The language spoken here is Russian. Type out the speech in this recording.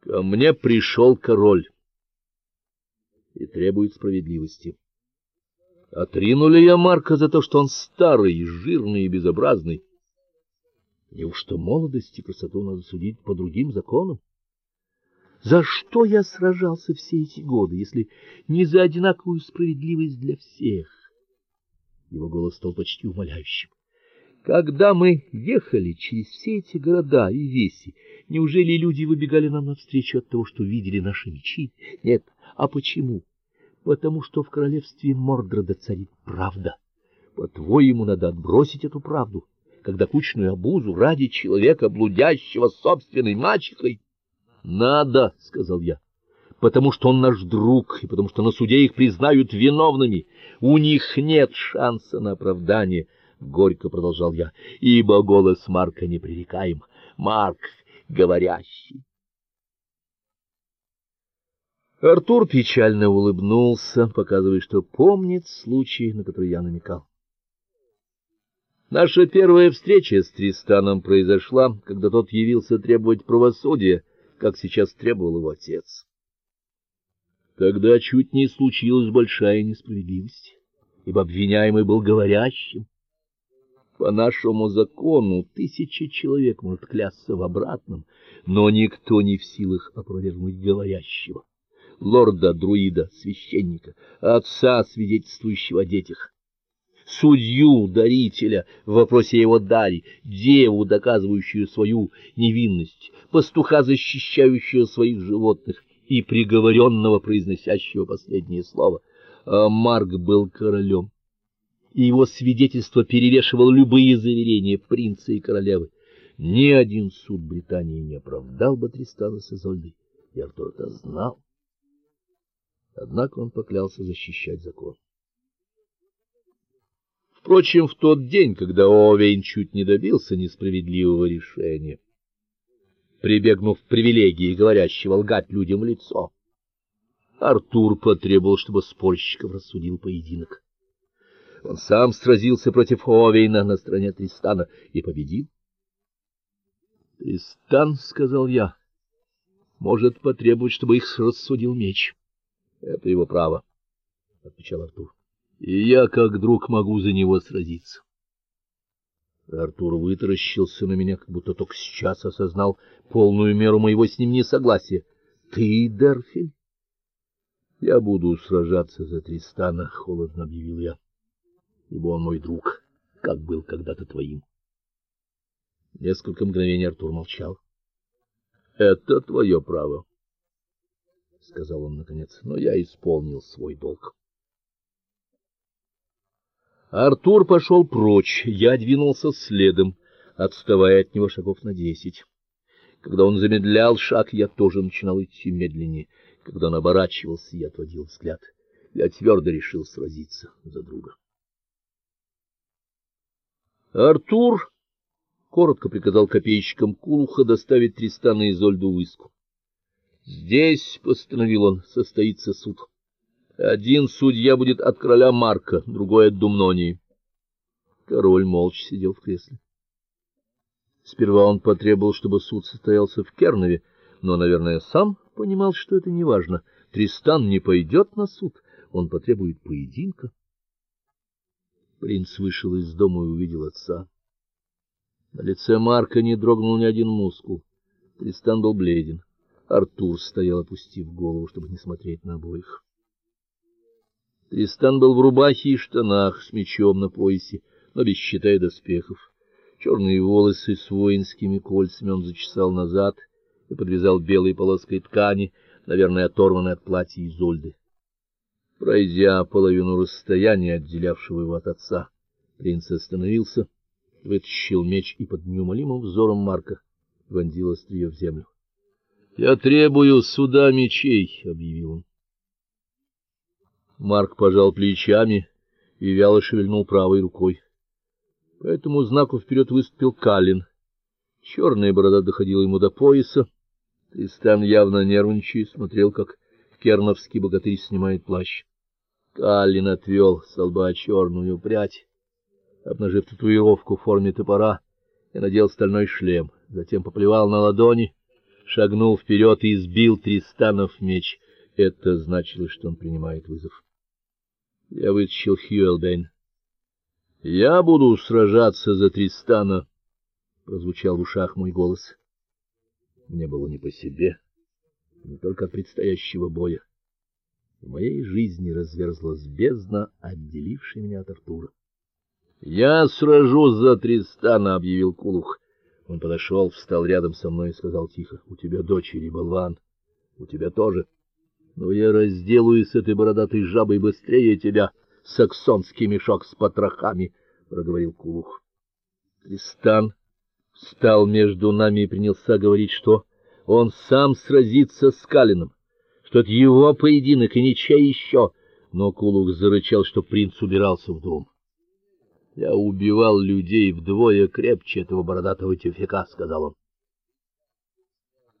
Ко мне пришел король и требует справедливости. Отринули я Марка за то, что он старый, жирный и безобразный. Неужто молодость и красоту надо судить по другим законам? За что я сражался все эти годы, если не за одинаковую справедливость для всех? Его голос стал почти умоляющим. Когда мы ехали через все эти города и веси, неужели люди выбегали нам навстречу от того, что видели наши мечи? Нет, а почему? Потому что в королевстве Мордреда царит правда. По-твоему, надо отбросить эту правду, когда кучную обузу ради человека, блудящего собственной мачехой? Надо, сказал я. Потому что он наш друг, и потому что на суде их признают виновными. У них нет шанса на оправдание, горько продолжал я. Ибо голос Марка непререкаем. Марк говорящий. Артур печально улыбнулся, показывая, что помнит случай, на который я намекал. Наша первая встреча с Тристаном произошла, когда тот явился требовать правосудия, как сейчас требовал его отец. Тогда чуть не случилась большая несправедливость, ибо обвиняемый был говорящим. По нашему закону тысячи человек может клясться в обратном, но никто не в силах опровергнуть говорящего лорда-друида, священника, отца, свидетельствующего о детях, судью, дарителя в вопросе его дари, деву, доказывающую свою невинность, пастуха, защищающего своих животных, и приговоренного, произносящего последнее слово. А Марк был королем, и его свидетельство перевешивало любые заверения принца и королевы. Ни один суд Британии не оправдал бы Тристана с Изольдой, и Артур это знал. Однако он поклялся защищать закон. Впрочем, в тот день, когда Овейн чуть не добился несправедливого решения, прибегнув к привилегии говорящего лгать людям в лицо, Артур потребовал, чтобы спорщиков рассудил поединок. Он сам сразился против Овейна на стороне Тристана и победил. Тристан, сказал я, может потребовать, чтобы их рассудил меч. Это его право, отвечал Артур. И я, как друг, могу за него сразиться. Артур вытаращился на меня, как будто только сейчас осознал полную меру моего с ним несогласия. Ты, Дерфель? Я буду сражаться за Тристана, холодно объявил я. Ибо он мой друг, как был когда-то твоим. Несколько мгновений Артур молчал. Это твое право сказал он наконец. Но я исполнил свой долг. Артур пошел прочь, я двинулся следом, отставая от него шагов на десять. Когда он замедлял шаг, я тоже начинал идти медленнее. Когда он оборачивался, я отводил взгляд. Я твердо решил сразиться за друга. Артур коротко приказал копейщикам Кулуха доставить Тристана и Изольду в Иску. Здесь, постановил он, состоится суд. Один судья будет от короля Марка, другой от Думнонии. Король молча сидел в кресле. Сперва он потребовал, чтобы суд состоялся в Кернове, но, наверное, сам понимал, что это не важно. Тристан не пойдет на суд, он потребует поединка. Принц вышел из дома и увидел отца. На лице Марка не дрогнул ни один мускул. Тристан был бледен. Артур стоял, опустив голову, чтобы не смотреть на обоих. Тристан был в рубахе и штанах с мечом на поясе, но без щита и доспехов. Черные волосы с воинскими кольцами он зачесал назад и подвязал белой полоской ткани, наверное, оторванной от платья Изольды. Пройдя половину расстояния, отделявшего его от отца, принц остановился, вытащил меч и под неумолимым взором Марка вонзил острие в землю. Я требую суда мечей, объявил он. Марк пожал плечами и вяло шевельнул правой рукой. По этому знаку вперед выступил Калин. Черная борода доходила ему до пояса. Тристан явно нервничая смотрел, как керновский богатырь снимает плащ. Калин отвел с лба черную прядь, обнажив татуировку в форме топора, и надел стальной шлем, затем поплевал на ладони шагнул вперед и сбил Тристанов меч. Это значило, что он принимает вызов. Я вытащил Хьюэлбейн. Я буду сражаться за Тристана, прозвучал в ушах мой голос. Мне было не по себе, не только от предстоящего боя. В моей жизни разверзлась бездна, отделившая меня от Артура. Я сражусь за Тристана, объявил Кулух. Он подошел, встал рядом со мной и сказал тихо: "У тебя дочери, болван. У тебя тоже. Но я разделаюсь с этой бородатой жабой быстрее тебя, саксонский мешок с потрохами", проговорил Кулух. Тристан встал между нами и принялся говорить, что он сам сразится с Калином, что это его поединок и ничей еще. Но Кулух зарычал, что принц убирался в дом. Я убивал людей вдвое крепче этого бородатого тюфяка, сказал он.